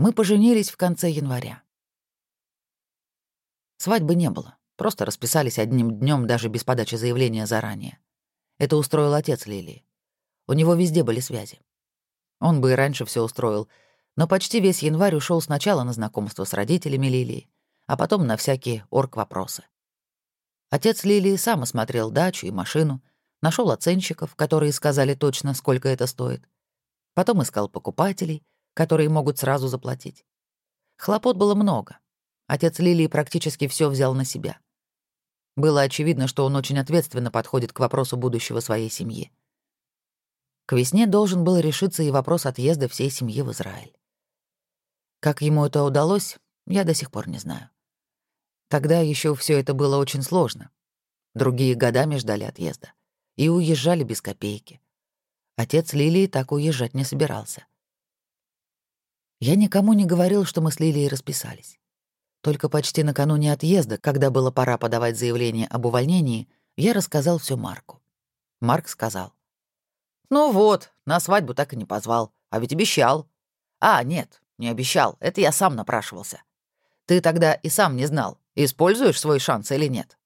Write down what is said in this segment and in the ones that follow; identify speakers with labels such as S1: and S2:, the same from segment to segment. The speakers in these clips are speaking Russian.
S1: Мы поженились в конце января. Свадьбы не было, просто расписались одним днем даже без подачи заявления заранее. Это устроил отец Лилии. У него везде были связи. Он бы и раньше все устроил, но почти весь январь ушел сначала на знакомство с родителями Лилии, а потом на всякие орг-вопросы. Отец Лилии сам осмотрел дачу и машину, нашел оценщиков, которые сказали точно, сколько это стоит. Потом искал покупателей, которые могут сразу заплатить. Хлопот было много. Отец Лилии практически все взял на себя. Было очевидно, что он очень ответственно подходит к вопросу будущего своей семьи. К весне должен был решиться и вопрос отъезда всей семьи в Израиль. Как ему это удалось, я до сих пор не знаю. Тогда еще все это было очень сложно. Другие годами ждали отъезда и уезжали без копейки. Отец Лилии так уезжать не собирался. Я никому не говорил, что мы с Лилией расписались. Только почти накануне отъезда, когда было пора подавать заявление об увольнении, я рассказал все Марку. Марк сказал. «Ну вот, на свадьбу так и не позвал, а ведь обещал». «А, нет, не обещал, это я сам напрашивался. Ты тогда и сам не знал, используешь свой шанс или нет.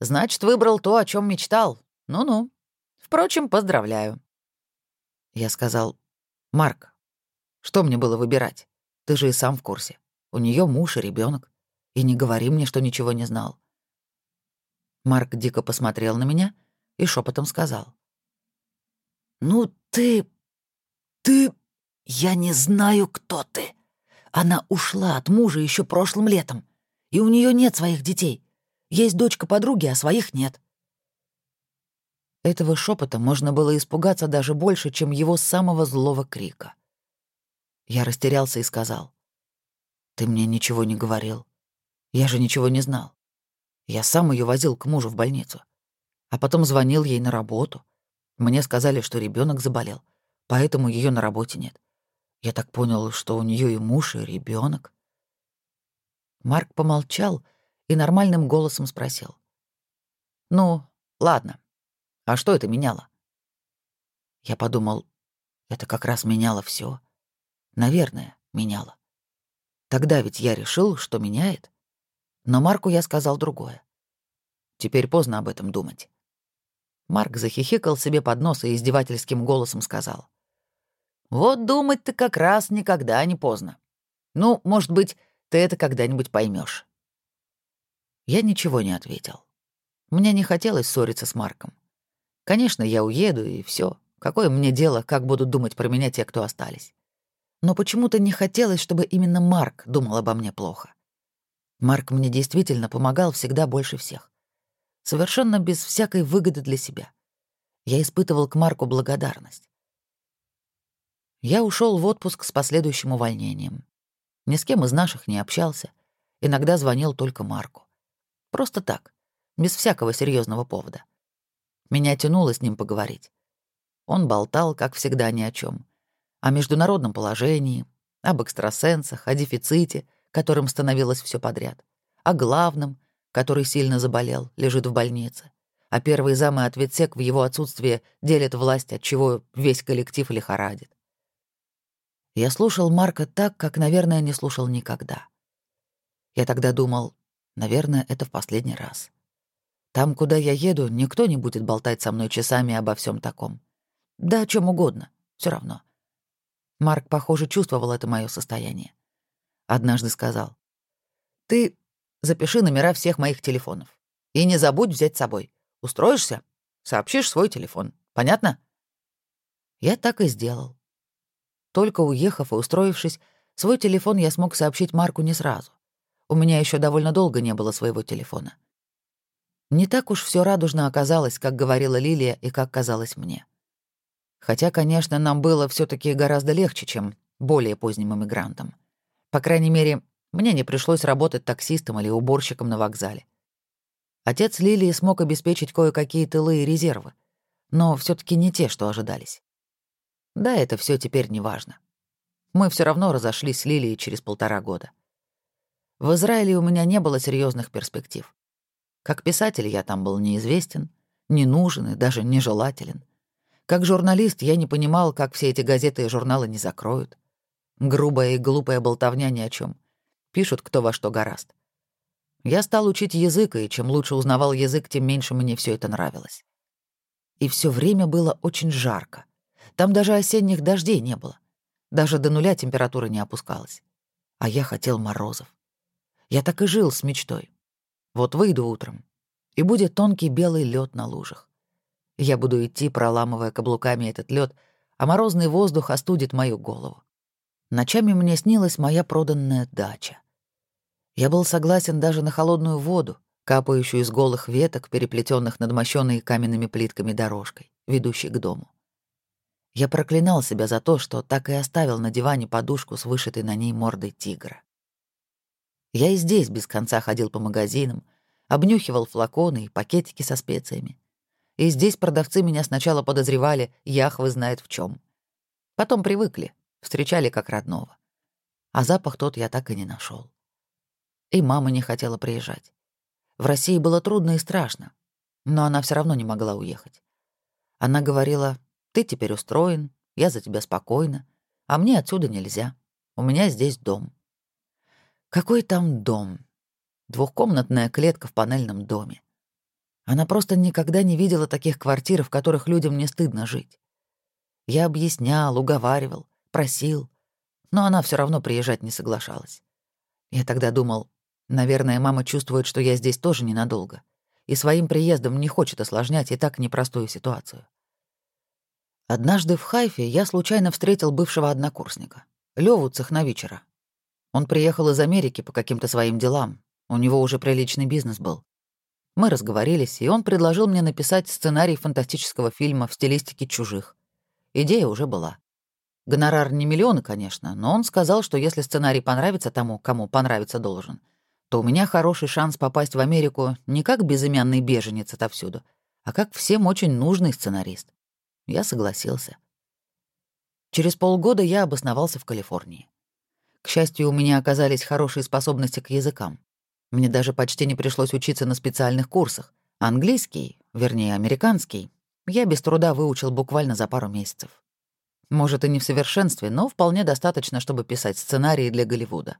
S1: Значит, выбрал то, о чем мечтал. Ну-ну. Впрочем, поздравляю». Я сказал, «Марк, что мне было выбирать? Ты же и сам в курсе. У нее муж и ребенок. И не говори мне, что ничего не знал». Марк дико посмотрел на меня и шепотом сказал. «Ну ты... ты... я не знаю, кто ты. Она ушла от мужа еще прошлым летом, и у нее нет своих детей. Есть дочка подруги, а своих нет». Этого шепота можно было испугаться даже больше, чем его самого злого крика. Я растерялся и сказал. «Ты мне ничего не говорил. Я же ничего не знал. Я сам ее возил к мужу в больницу. А потом звонил ей на работу. Мне сказали, что ребенок заболел, поэтому ее на работе нет. Я так понял, что у нее и муж, и ребенок. Марк помолчал и нормальным голосом спросил. «Ну, ладно. А что это меняло?» Я подумал, это как раз меняло все. Наверное, меняло. Тогда ведь я решил, что меняет. Но Марку я сказал другое. Теперь поздно об этом думать. Марк захихикал себе под нос и издевательским голосом сказал. «Вот думать-то как раз никогда не поздно. Ну, может быть, ты это когда-нибудь поймешь. Я ничего не ответил. Мне не хотелось ссориться с Марком. Конечно, я уеду, и все. Какое мне дело, как будут думать про меня те, кто остались. Но почему-то не хотелось, чтобы именно Марк думал обо мне плохо. Марк мне действительно помогал всегда больше всех совершенно без всякой выгоды для себя. Я испытывал к Марку благодарность. Я ушел в отпуск с последующим увольнением. Ни с кем из наших не общался. Иногда звонил только Марку. Просто так, без всякого серьезного повода. Меня тянуло с ним поговорить. Он болтал, как всегда, ни о чем, О международном положении, об экстрасенсах, о дефиците, которым становилось все подряд. О главном, который сильно заболел, лежит в больнице, а первый зам и ответсек в его отсутствие делят власть, от чего весь коллектив лихорадит. Я слушал Марка так, как, наверное, не слушал никогда. Я тогда думал, наверное, это в последний раз. Там, куда я еду, никто не будет болтать со мной часами обо всем таком. Да о чем угодно, все равно. Марк, похоже, чувствовал это мое состояние. Однажды сказал, «Ты Запиши номера всех моих телефонов. И не забудь взять с собой. Устроишься? Сообщишь свой телефон. Понятно? Я так и сделал. Только уехав и устроившись, свой телефон я смог сообщить Марку не сразу. У меня еще довольно долго не было своего телефона. Не так уж все радужно оказалось, как говорила Лилия и как казалось мне. Хотя, конечно, нам было все таки гораздо легче, чем более поздним иммигрантам. По крайней мере, мне не пришлось работать таксистом или уборщиком на вокзале. Отец Лилии смог обеспечить кое-какие тылы и резервы, но все таки не те, что ожидались. Да, это все теперь не важно. Мы все равно разошлись с Лилией через полтора года. В Израиле у меня не было серьезных перспектив. Как писатель я там был неизвестен, не нужен и даже нежелателен. Как журналист я не понимал, как все эти газеты и журналы не закроют. Грубая и глупая болтовня ни о чем. Пишут кто во что гораст. Я стал учить язык, и чем лучше узнавал язык, тем меньше мне все это нравилось. И все время было очень жарко. Там даже осенних дождей не было. Даже до нуля температура не опускалась. А я хотел морозов. Я так и жил с мечтой. Вот выйду утром, и будет тонкий белый лед на лужах. Я буду идти, проламывая каблуками этот лед, а морозный воздух остудит мою голову. Ночами мне снилась моя проданная дача. Я был согласен даже на холодную воду, капающую из голых веток, переплетенных над мощенной каменными плитками дорожкой, ведущей к дому. Я проклинал себя за то, что так и оставил на диване подушку с вышитой на ней мордой тигра. Я и здесь без конца ходил по магазинам, обнюхивал флаконы и пакетики со специями. И здесь продавцы меня сначала подозревали, яхвы знает в чем. Потом привыкли, встречали как родного. А запах тот я так и не нашел. И мама не хотела приезжать. В России было трудно и страшно, но она все равно не могла уехать. Она говорила, ты теперь устроен, я за тебя спокойна, а мне отсюда нельзя. У меня здесь дом. Какой там дом? Двухкомнатная клетка в панельном доме. Она просто никогда не видела таких квартир, в которых людям не стыдно жить. Я объяснял, уговаривал, просил, но она все равно приезжать не соглашалась. Я тогда думал, наверное, мама чувствует, что я здесь тоже ненадолго, и своим приездом не хочет осложнять и так непростую ситуацию. Однажды в Хайфе я случайно встретил бывшего однокурсника, Леву Цехновичера. Он приехал из Америки по каким-то своим делам, у него уже приличный бизнес был. Мы разговорились, и он предложил мне написать сценарий фантастического фильма в стилистике «Чужих». Идея уже была. Гонорар не миллионы, конечно, но он сказал, что если сценарий понравится тому, кому понравиться должен, то у меня хороший шанс попасть в Америку не как безымянный беженец отовсюду, а как всем очень нужный сценарист. Я согласился. Через полгода я обосновался в Калифорнии. К счастью, у меня оказались хорошие способности к языкам. Мне даже почти не пришлось учиться на специальных курсах. Английский, вернее, американский, я без труда выучил буквально за пару месяцев. Может, и не в совершенстве, но вполне достаточно, чтобы писать сценарии для Голливуда.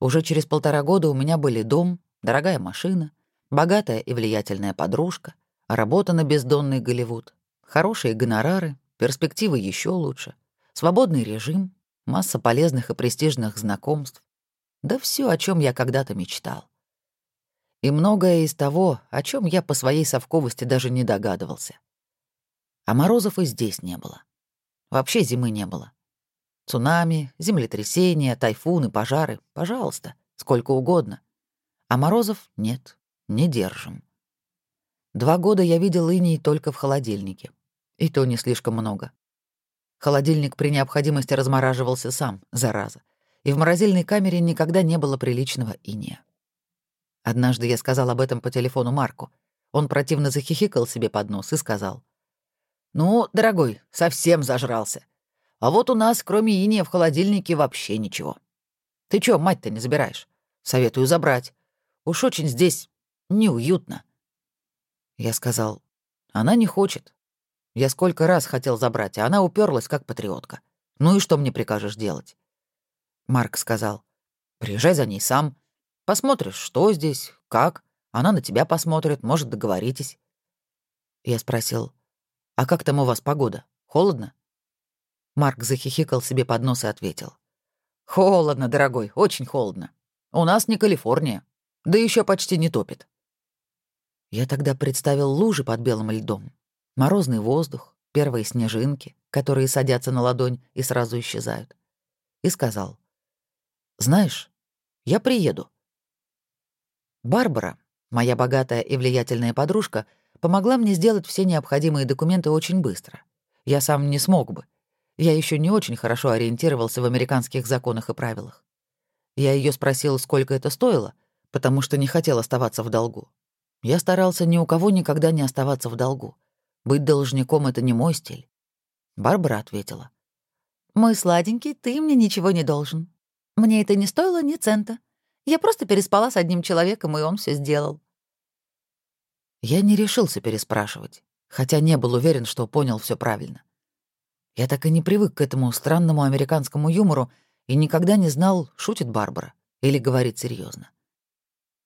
S1: Уже через полтора года у меня были дом, дорогая машина, богатая и влиятельная подружка, работа на бездонный Голливуд, Хорошие гонорары, перспективы еще лучше, свободный режим, масса полезных и престижных знакомств. Да все, о чем я когда-то мечтал. И многое из того, о чем я по своей совковости даже не догадывался. А морозов и здесь не было. Вообще зимы не было. Цунами, землетрясения, тайфуны, пожары — пожалуйста, сколько угодно. А морозов нет, не держим. Два года я видел иней только в холодильнике. И то не слишком много. Холодильник при необходимости размораживался сам, зараза. И в морозильной камере никогда не было приличного иния. Однажды я сказал об этом по телефону Марку. Он противно захихикал себе под нос и сказал. «Ну, дорогой, совсем зажрался. А вот у нас, кроме иния, в холодильнике вообще ничего. Ты чё, мать-то не забираешь? Советую забрать. Уж очень здесь неуютно». Я сказал, «Она не хочет. Я сколько раз хотел забрать, а она уперлась как патриотка. Ну и что мне прикажешь делать? Марк сказал, приезжай за ней сам. Посмотришь, что здесь, как. Она на тебя посмотрит, может, договоритесь. Я спросил, а как там у вас погода? Холодно? Марк захихикал себе под нос и ответил. Холодно, дорогой, очень холодно. У нас не Калифорния. Да еще почти не топит. Я тогда представил лужи под белым льдом, морозный воздух, первые снежинки, которые садятся на ладонь и сразу исчезают. И сказал, «Знаешь, я приеду». Барбара, моя богатая и влиятельная подружка, помогла мне сделать все необходимые документы очень быстро. Я сам не смог бы. Я еще не очень хорошо ориентировался в американских законах и правилах. Я ее спросил, сколько это стоило, потому что не хотел оставаться в долгу. Я старался ни у кого никогда не оставаться в долгу. Быть должником — это не мой стиль. Барбара ответила. «Мой сладенький, ты мне ничего не должен. Мне это не стоило ни цента. Я просто переспала с одним человеком, и он все сделал». Я не решился переспрашивать, хотя не был уверен, что понял все правильно. Я так и не привык к этому странному американскому юмору и никогда не знал, шутит Барбара или говорит серьезно.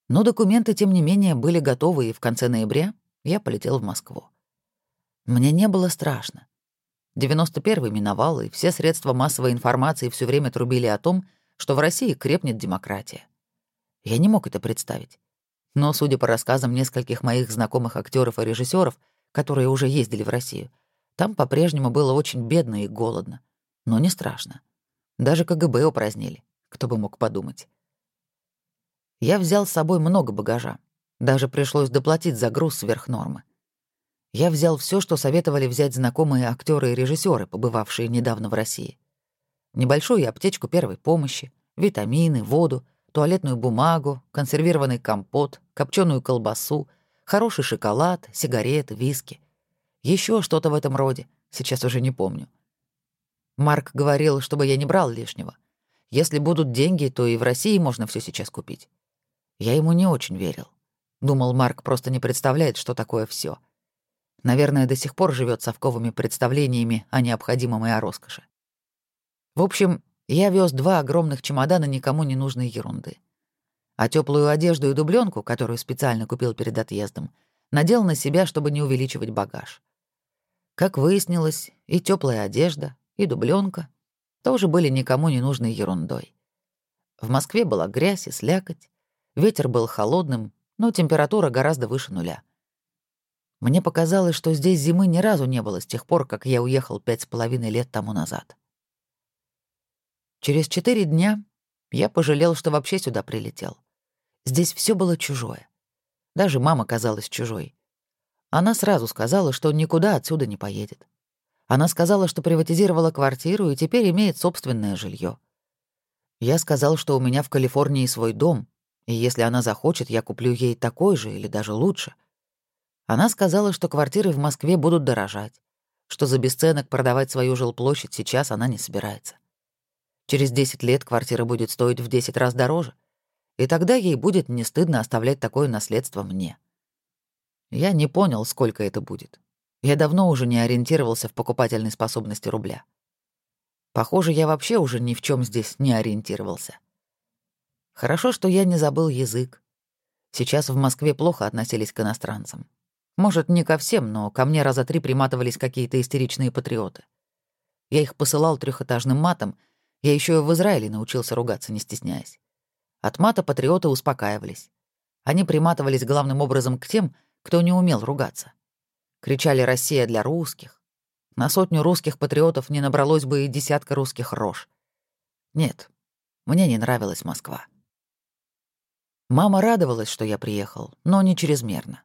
S1: Но документы, тем не менее, были готовы, и в конце ноября я полетел в Москву. Мне не было страшно. 91-й миновал, и все средства массовой информации все время трубили о том, что в России крепнет демократия. Я не мог это представить. Но, судя по рассказам нескольких моих знакомых актеров и режиссеров, которые уже ездили в Россию, там по-прежнему было очень бедно и голодно. Но не страшно. Даже КГБ упразднили, кто бы мог подумать. Я взял с собой много багажа. Даже пришлось доплатить за груз сверх нормы. Я взял все, что советовали взять знакомые актеры и режиссеры, побывавшие недавно в России. Небольшую аптечку первой помощи, витамины, воду, туалетную бумагу, консервированный компот, копченую колбасу, хороший шоколад, сигареты, виски. Еще что-то в этом роде, сейчас уже не помню. Марк говорил, чтобы я не брал лишнего. Если будут деньги, то и в России можно все сейчас купить. Я ему не очень верил. Думал, Марк просто не представляет, что такое все. Наверное, до сих пор живет совковыми представлениями о необходимом и о роскоши. В общем, я вез два огромных чемодана никому не нужной ерунды. А теплую одежду и дубленку, которую специально купил перед отъездом, надел на себя, чтобы не увеличивать багаж. Как выяснилось, и теплая одежда, и дубленка тоже были никому не нужной ерундой. В Москве была грязь и слякоть, ветер был холодным, но температура гораздо выше нуля. Мне показалось, что здесь зимы ни разу не было с тех пор, как я уехал пять с половиной лет тому назад. Через четыре дня я пожалел, что вообще сюда прилетел. Здесь все было чужое. Даже мама казалась чужой. Она сразу сказала, что никуда отсюда не поедет. Она сказала, что приватизировала квартиру и теперь имеет собственное жилье. Я сказал, что у меня в Калифорнии свой дом, и если она захочет, я куплю ей такой же или даже лучше. Она сказала, что квартиры в Москве будут дорожать, что за бесценок продавать свою жилплощадь сейчас она не собирается. Через 10 лет квартира будет стоить в 10 раз дороже, и тогда ей будет не стыдно оставлять такое наследство мне. Я не понял, сколько это будет. Я давно уже не ориентировался в покупательной способности рубля. Похоже, я вообще уже ни в чем здесь не ориентировался. Хорошо, что я не забыл язык. Сейчас в Москве плохо относились к иностранцам. Может, не ко всем, но ко мне раза три приматывались какие-то истеричные патриоты. Я их посылал трехэтажным матом, я еще в Израиле научился ругаться, не стесняясь. От мата патриоты успокаивались. Они приматывались главным образом к тем, кто не умел ругаться. Кричали «Россия для русских». На сотню русских патриотов не набралось бы и десятка русских рож. Нет, мне не нравилась Москва. Мама радовалась, что я приехал, но не чрезмерно.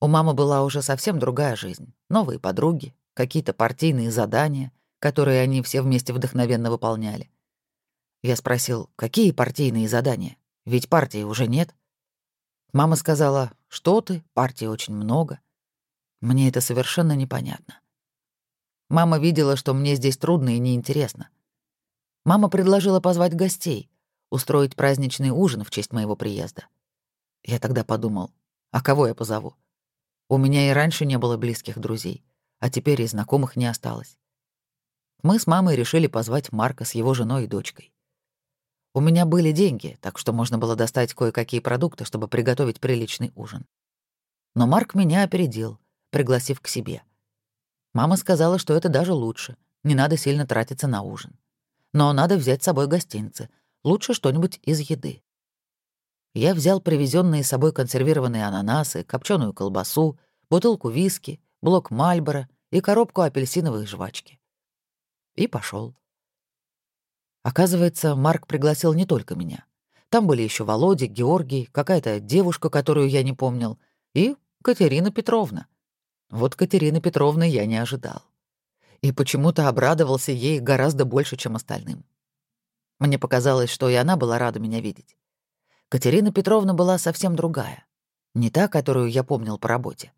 S1: У мамы была уже совсем другая жизнь. Новые подруги, какие-то партийные задания, которые они все вместе вдохновенно выполняли. Я спросил, какие партийные задания? Ведь партии уже нет. Мама сказала, что ты, партий очень много. Мне это совершенно непонятно. Мама видела, что мне здесь трудно и неинтересно. Мама предложила позвать гостей, устроить праздничный ужин в честь моего приезда. Я тогда подумал, а кого я позову? У меня и раньше не было близких друзей, а теперь и знакомых не осталось. Мы с мамой решили позвать Марка с его женой и дочкой. У меня были деньги, так что можно было достать кое-какие продукты, чтобы приготовить приличный ужин. Но Марк меня опередил, пригласив к себе. Мама сказала, что это даже лучше, не надо сильно тратиться на ужин. Но надо взять с собой гостинцы, лучше что-нибудь из еды. Я взял привезенные с собой консервированные ананасы, копченую колбасу, бутылку виски, блок Мальбора и коробку апельсиновой жвачки. И пошел. Оказывается, Марк пригласил не только меня. Там были еще Володя, Георгий, какая-то девушка, которую я не помнил, и Катерина Петровна. Вот Катерины Петровны я не ожидал. И почему-то обрадовался ей гораздо больше, чем остальным. Мне показалось, что и она была рада меня видеть. Катерина Петровна была совсем другая. Не та, которую я помнил по работе.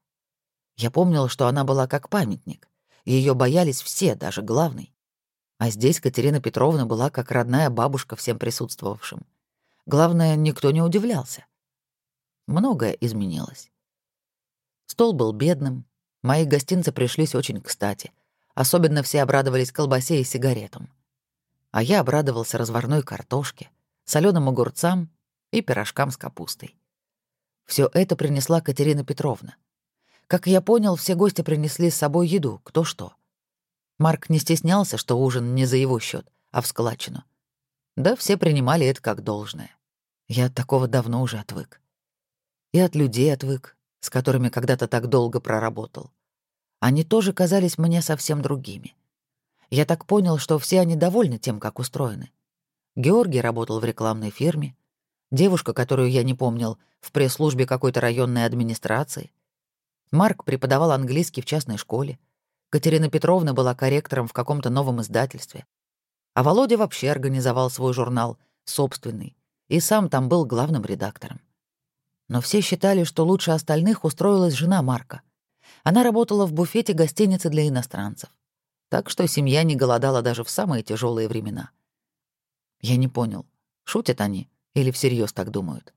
S1: Я помнил, что она была как памятник. Ее боялись все, даже главный. А здесь Катерина Петровна была как родная бабушка всем присутствовавшим. Главное, никто не удивлялся. Многое изменилось. Стол был бедным, мои гостинцы пришлись очень кстати, Особенно все обрадовались колбасе и сигаретам. А я обрадовался разварной картошке, соленым огурцам и пирожкам с капустой. Все это принесла Катерина Петровна. Как я понял, все гости принесли с собой еду, кто что. Марк не стеснялся, что ужин не за его счет, а в складчину. Да все принимали это как должное. Я от такого давно уже отвык. И от людей отвык, с которыми когда-то так долго проработал. Они тоже казались мне совсем другими. Я так понял, что все они довольны тем, как устроены. Георгий работал в рекламной фирме, девушка, которую я не помнил, в пресс-службе какой-то районной администрации. Марк преподавал английский в частной школе. Катерина Петровна была корректором в каком-то новом издательстве. А Володя вообще организовал свой журнал, собственный, и сам там был главным редактором. Но все считали, что лучше остальных устроилась жена Марка. Она работала в буфете гостиницы для иностранцев. Так что семья не голодала даже в самые тяжелые времена. Я не понял, шутят они или всерьез так думают.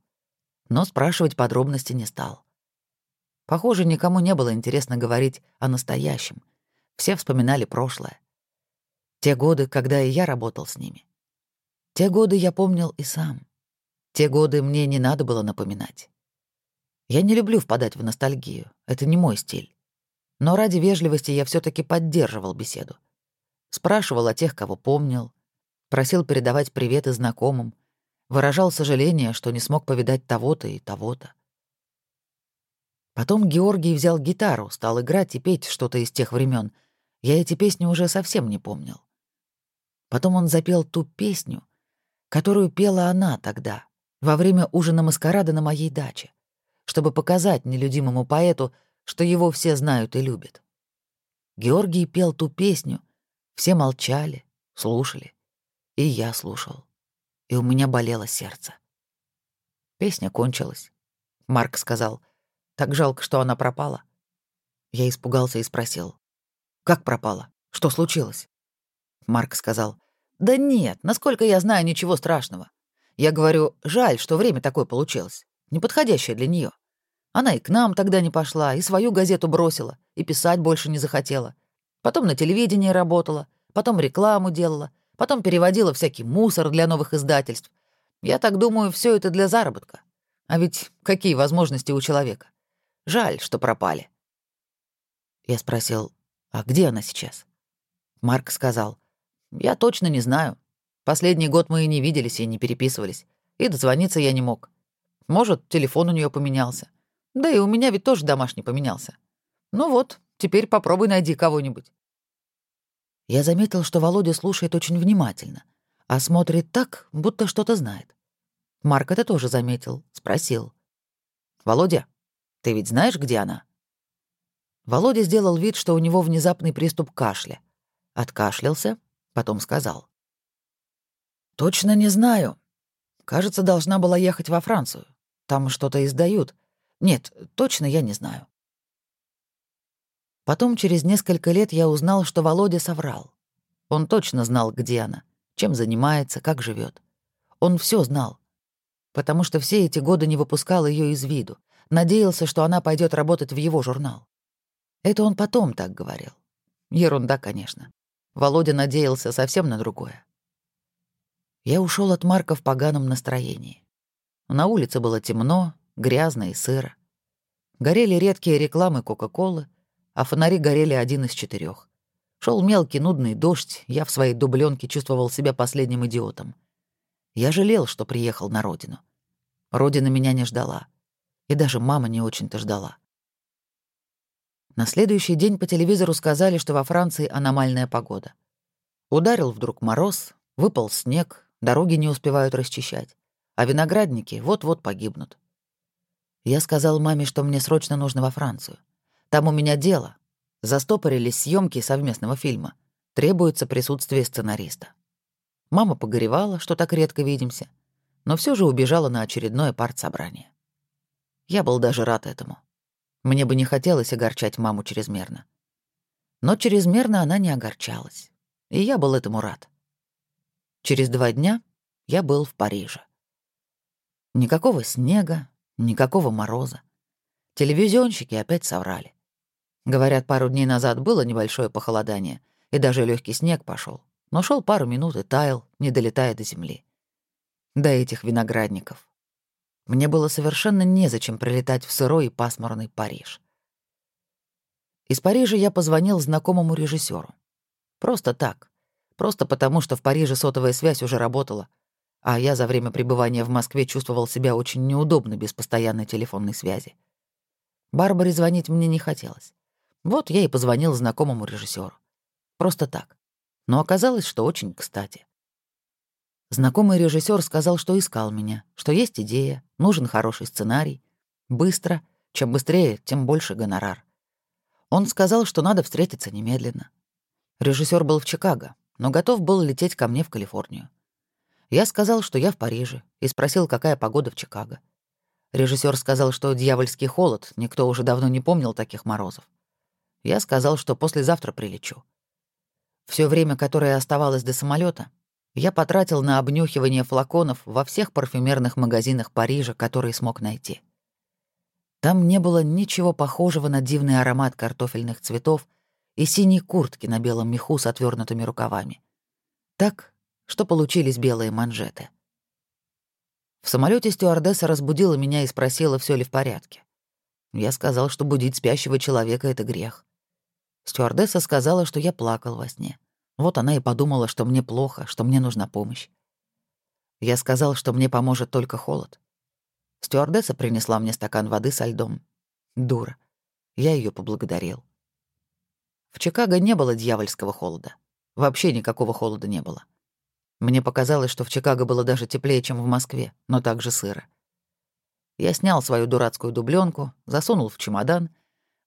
S1: Но спрашивать подробности не стал. Похоже, никому не было интересно говорить о настоящем. Все вспоминали прошлое. Те годы, когда и я работал с ними. Те годы я помнил и сам. Те годы мне не надо было напоминать. Я не люблю впадать в ностальгию, это не мой стиль. Но ради вежливости я все таки поддерживал беседу. Спрашивал о тех, кого помнил, просил передавать приветы знакомым, выражал сожаление, что не смог повидать того-то и того-то. Потом Георгий взял гитару, стал играть и петь что-то из тех времен. Я эти песни уже совсем не помнил. Потом он запел ту песню, которую пела она тогда, во время ужина маскарада на моей даче, чтобы показать нелюдимому поэту, что его все знают и любят. Георгий пел ту песню, все молчали, слушали. И я слушал. И у меня болело сердце. Песня кончилась. Марк сказал, так жалко, что она пропала. Я испугался и спросил, как пропала? Что случилось? Марк сказал, да нет, насколько я знаю, ничего страшного. Я говорю, жаль, что время такое получилось, неподходящее для нее. Она и к нам тогда не пошла, и свою газету бросила, и писать больше не захотела. Потом на телевидении работала, потом рекламу делала, потом переводила всякий мусор для новых издательств. Я так думаю, все это для заработка. А ведь какие возможности у человека? Жаль, что пропали. Я спросил, а где она сейчас? Марк сказал, я точно не знаю. Последний год мы и не виделись, и не переписывались. И дозвониться я не мог. Может, телефон у нее поменялся. Да и у меня ведь тоже домашний поменялся. Ну вот, теперь попробуй найди кого-нибудь. Я заметил, что Володя слушает очень внимательно, а смотрит так, будто что-то знает. Марк это тоже заметил, спросил. «Володя, ты ведь знаешь, где она?» Володя сделал вид, что у него внезапный приступ кашля. Откашлялся, потом сказал. «Точно не знаю. Кажется, должна была ехать во Францию. Там что-то издают. Нет, точно я не знаю. Потом, через несколько лет, я узнал, что Володя соврал. Он точно знал, где она, чем занимается, как живет. Он все знал. Потому что все эти годы не выпускал ее из виду, надеялся, что она пойдет работать в его журнал. Это он потом так говорил. Ерунда, конечно. Володя надеялся совсем на другое. Я ушел от Марка в поганом настроении. На улице было темно, грязно и сыро. Горели редкие рекламы Кока-Колы, а фонари горели один из четырех. Шел мелкий нудный дождь, я в своей дубленке чувствовал себя последним идиотом. Я жалел, что приехал на родину. Родина меня не ждала. И даже мама не очень-то ждала. На следующий день по телевизору сказали, что во Франции аномальная погода. Ударил вдруг мороз, выпал снег, дороги не успевают расчищать, а виноградники вот-вот погибнут. Я сказал маме, что мне срочно нужно во Францию. Там у меня дело. Застопорились съемки совместного фильма. Требуется присутствие сценариста. Мама погоревала, что так редко видимся, но все же убежала на очередное партсобрание. Я был даже рад этому. Мне бы не хотелось огорчать маму чрезмерно. Но чрезмерно она не огорчалась, и я был этому рад. Через два дня я был в Париже. Никакого снега, Никакого мороза. Телевизионщики опять соврали. Говорят, пару дней назад было небольшое похолодание, и даже легкий снег пошел, но шел пару минут и таял, не долетая до земли. До этих виноградников. Мне было совершенно незачем прилетать в сырой и пасмурный Париж. Из Парижа я позвонил знакомому режиссеру. Просто так. Просто потому, что в Париже сотовая связь уже работала, а я за время пребывания в Москве чувствовал себя очень неудобно без постоянной телефонной связи. Барбаре звонить мне не хотелось. Вот я и позвонил знакомому режиссеру. Просто так. Но оказалось, что очень кстати. Знакомый режиссер сказал, что искал меня, что есть идея, нужен хороший сценарий. Быстро. Чем быстрее, тем больше гонорар. Он сказал, что надо встретиться немедленно. Режиссер был в Чикаго, но готов был лететь ко мне в Калифорнию. Я сказал, что я в Париже, и спросил, какая погода в Чикаго. Режиссер сказал, что дьявольский холод, никто уже давно не помнил таких морозов. Я сказал, что послезавтра прилечу. Все время, которое оставалось до самолета, я потратил на обнюхивание флаконов во всех парфюмерных магазинах Парижа, которые смог найти. Там не было ничего похожего на дивный аромат картофельных цветов и синей куртки на белом меху с отвернутыми рукавами. Так, что получились белые манжеты. В самолете стюардесса разбудила меня и спросила, все ли в порядке. Я сказал, что будить спящего человека — это грех. Стюардесса сказала, что я плакал во сне. Вот она и подумала, что мне плохо, что мне нужна помощь. Я сказал, что мне поможет только холод. Стюардесса принесла мне стакан воды со льдом. Дура. Я ее поблагодарил. В Чикаго не было дьявольского холода. Вообще никакого холода не было. Мне показалось, что в Чикаго было даже теплее, чем в Москве, но также сыро. Я снял свою дурацкую дубленку, засунул в чемодан,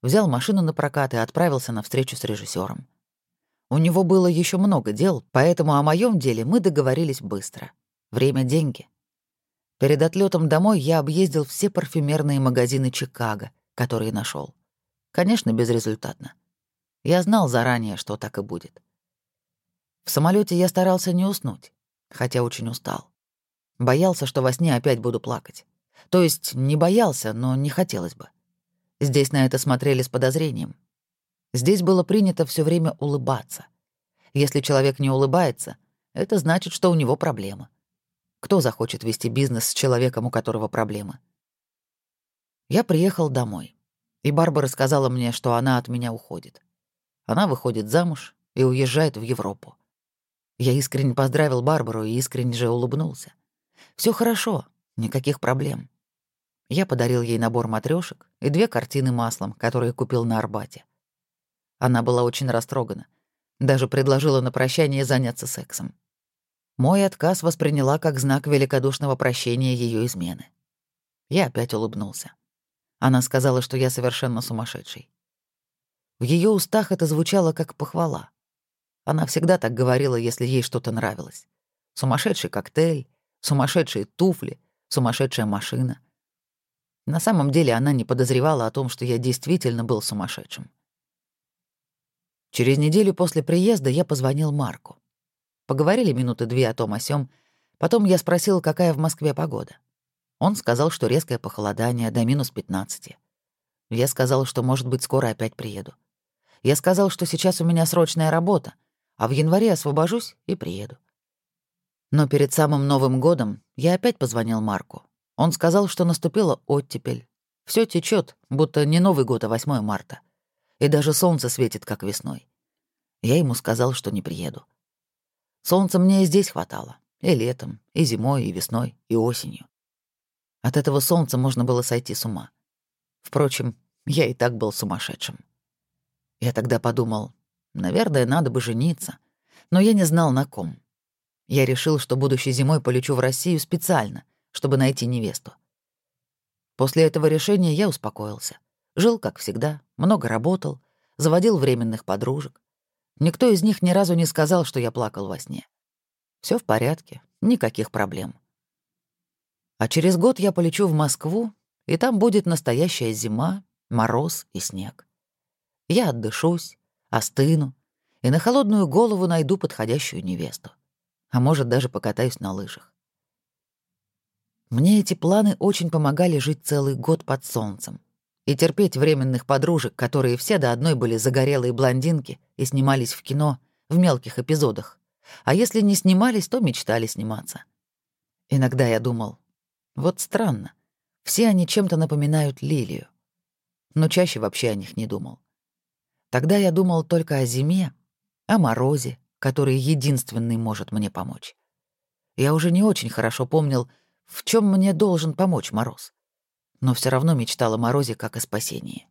S1: взял машину на прокат и отправился на встречу с режиссером. У него было еще много дел, поэтому о моем деле мы договорились быстро. Время — деньги. Перед отлетом домой я объездил все парфюмерные магазины Чикаго, которые нашел. Конечно, безрезультатно. Я знал заранее, что так и будет. В самолете я старался не уснуть, хотя очень устал. Боялся, что во сне опять буду плакать. То есть не боялся, но не хотелось бы. Здесь на это смотрели с подозрением. Здесь было принято все время улыбаться. Если человек не улыбается, это значит, что у него проблема. Кто захочет вести бизнес с человеком, у которого проблемы? Я приехал домой, и Барбара сказала мне, что она от меня уходит. Она выходит замуж и уезжает в Европу. Я искренне поздравил Барбару и искренне же улыбнулся. Все хорошо, никаких проблем. Я подарил ей набор матрешек и две картины маслом, которые купил на Арбате. Она была очень растрогана. Даже предложила на прощание заняться сексом. Мой отказ восприняла как знак великодушного прощения ее измены. Я опять улыбнулся. Она сказала, что я совершенно сумасшедший. В ее устах это звучало как похвала. Она всегда так говорила, если ей что-то нравилось. Сумасшедший коктейль, сумасшедшие туфли, сумасшедшая машина. На самом деле она не подозревала о том, что я действительно был сумасшедшим. Через неделю после приезда я позвонил Марку. Поговорили минуты две о том о сём, потом я спросил, какая в Москве погода. Он сказал, что резкое похолодание до минус 15. Я сказал, что, может быть, скоро опять приеду. Я сказал, что сейчас у меня срочная работа, а в январе освобожусь и приеду. Но перед самым Новым годом я опять позвонил Марку. Он сказал, что наступила оттепель. Все течет, будто не Новый год, а 8 марта. И даже солнце светит, как весной. Я ему сказал, что не приеду. Солнца мне и здесь хватало. И летом, и зимой, и весной, и осенью. От этого солнца можно было сойти с ума. Впрочем, я и так был сумасшедшим. Я тогда подумал, Наверное, надо бы жениться. Но я не знал, на ком. Я решил, что будущей зимой полечу в Россию специально, чтобы найти невесту. После этого решения я успокоился. Жил, как всегда, много работал, заводил временных подружек. Никто из них ни разу не сказал, что я плакал во сне. Все в порядке, никаких проблем. А через год я полечу в Москву, и там будет настоящая зима, мороз и снег. Я отдышусь, остыну и на холодную голову найду подходящую невесту. А может, даже покатаюсь на лыжах. Мне эти планы очень помогали жить целый год под солнцем и терпеть временных подружек, которые все до одной были загорелые блондинки и снимались в кино, в мелких эпизодах. А если не снимались, то мечтали сниматься. Иногда я думал, вот странно, все они чем-то напоминают Лилию. Но чаще вообще о них не думал. Тогда я думал только о зиме, о морозе, который единственный может мне помочь. Я уже не очень хорошо помнил, в чем мне должен помочь мороз. Но все равно мечтал о морозе как о спасении.